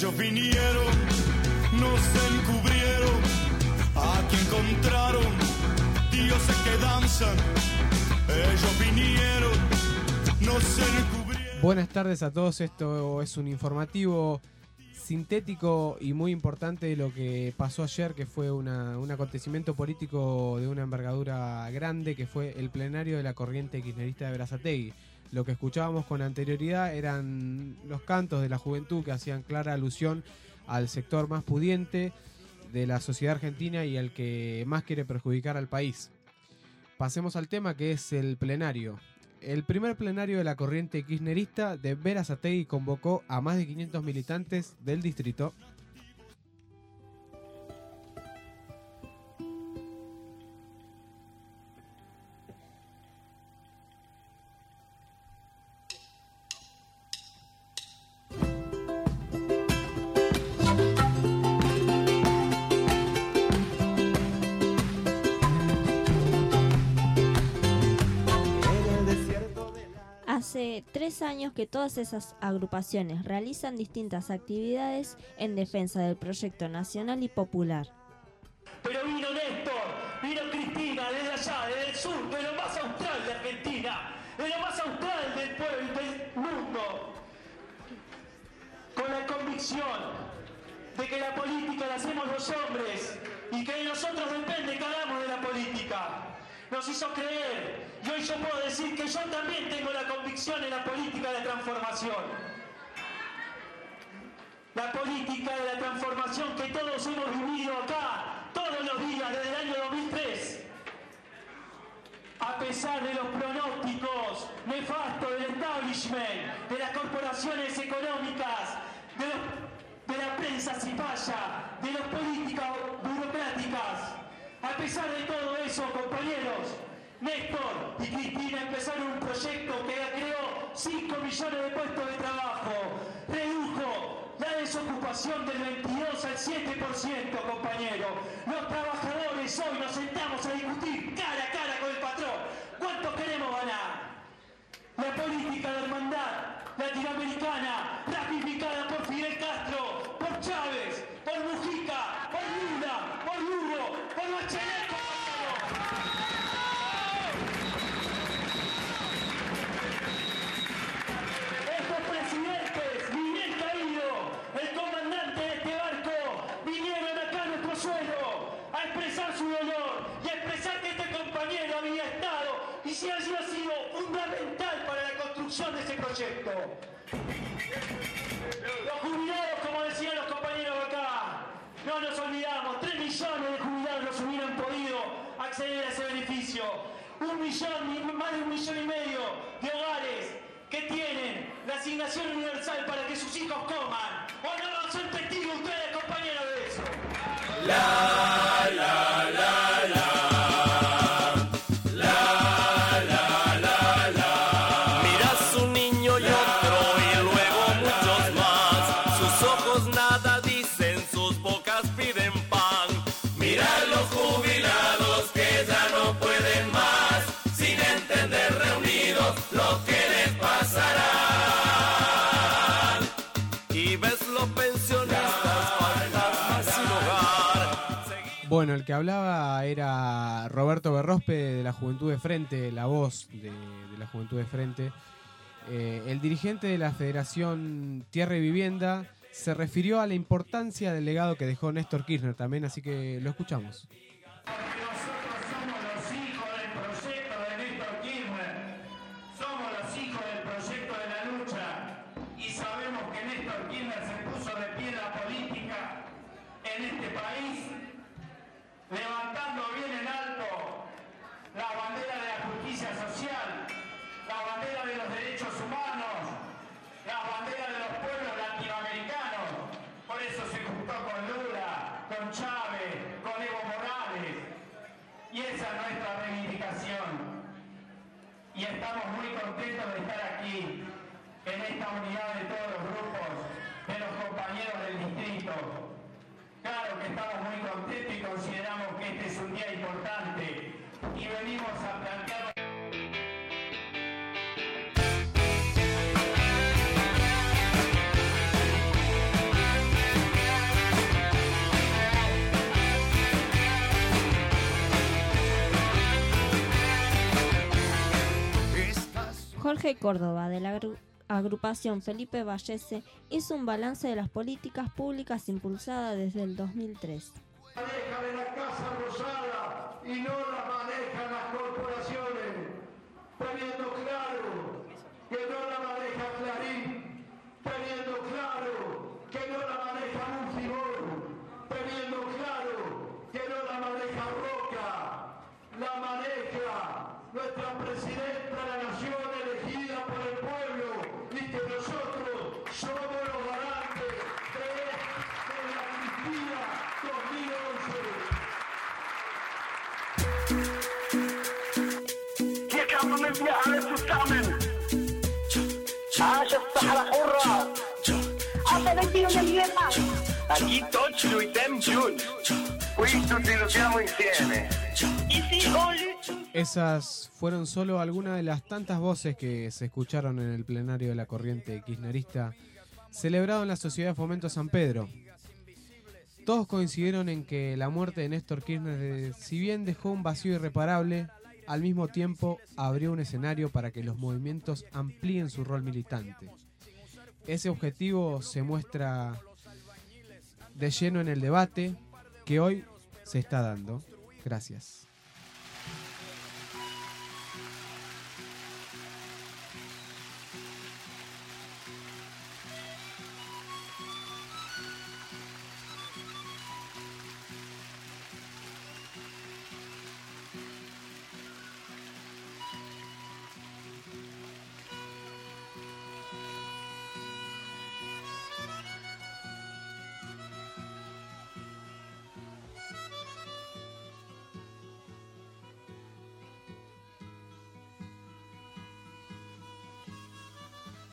Ellos vinieron, nos encubrieron, aquí encontraron dioses que danzan. Ellos vinieron, nos encubrieron. Buenas tardes a todos, esto es un informativo sintético y muy importante de lo que pasó ayer, que fue una- un acontecimiento político de una envergadura grande, que fue el plenario de la corriente kirchnerista de Berazategui. Lo que escuchábamos con anterioridad eran los cantos de la juventud que hacían clara alusión al sector más pudiente de la sociedad argentina y al que más quiere perjudicar al país. Pasemos al tema que es el plenario. El primer plenario de la corriente kirchnerista de Berazategui convocó a más de 500 militantes del distrito. Hace tres años que todas esas agrupaciones realizan distintas actividades en defensa del proyecto nacional y popular. Pero vino Néstor, vino Cristina desde allá, desde el sur, de lo más austral de Argentina, de lo más austral del pueblo, del mundo, con la convicción de que la política la hacemos los hombres y que de nosotros depende que hagamos de la política. Nos hizo creer y hoy yo puedo decir que yo también tengo la convicción en la política de transformación. La política de la transformación que todos hemos vivido acá, todos los días, desde el año 2003. A pesar de los pronósticos nefastos del establishment, de las corporaciones económicas, de, los- de la prensa cipaya, de las políticas burocráticas. A pesar de todo eso, compañeros, Néstor y Cristina empezaron un proyecto que creó 5 millones de puestos de trabajo, redujo la desocupación del 22 al 7%, compañero. Los trabajadores hoy nos sentamos a discutir cara a cara con el patrón. ¿Cuánto queremos ganar? La política de hermandad latinoamericana, ratificada por Fidel Castro, por Chávez, por Mujica, por Lula, por Lugo, por Bachelet, compañero. Estos presidentes, Miguel Caído, el comandante de este barco, vinieron acá a nuestro suelo a expresar su dolor y a expresar que este compañero había estado y si así ha sido fundamental para la de ese proyecto. Los jubilados, como decían los compañeros acá, no nos olvidamos, 3 millones de jubilados nos hubieran podido acceder a ese beneficio. Un millón, más de un millón y medio de hogares que tienen la asignación universal para que sus hijos coman. ¿O no son testigos ustedes, compañeros, de eso? Miras el que hablaba era Roberto Berrospe de la Juventud de Frente, la voz de, la Juventud de Frente. Eh, el dirigente de la Federación Tierra y Vivienda se refirió a la importancia del legado que dejó Néstor Kirchner también, así que lo escuchamos. Esa es nuestra reivindicación. Y estamos muy contentos de estar aquí, en esta unidad de todos los grupos, de los compañeros del distrito. Claro que estamos muy contentos y consideramos que este es un día importante. Y venimos a plantear... Jorge Córdoba, de la agru- agrupación Felipe Vallese, hizo un balance de las políticas públicas impulsadas desde el 2003. manejan en la Casa Rosada y no alle zusammen. عاش الصحراء حرة Aquí tutti luitiamo giunti. Qui tutti lottiamo insieme. Esas fueron solo algunas de las tantas voces que se escucharon en el plenario de la corriente kirchnerista celebrado en la Sociedad de Fomento San Pedro. Todos coincidieron en que la muerte de Néstor Kirchner, eh, si bien dejó un vacío irreparable, al mismo tiempo abrió un escenario para que los movimientos amplíen su rol militante. Ese objetivo se muestra de lleno en el debate que hoy se está dando. Gracias.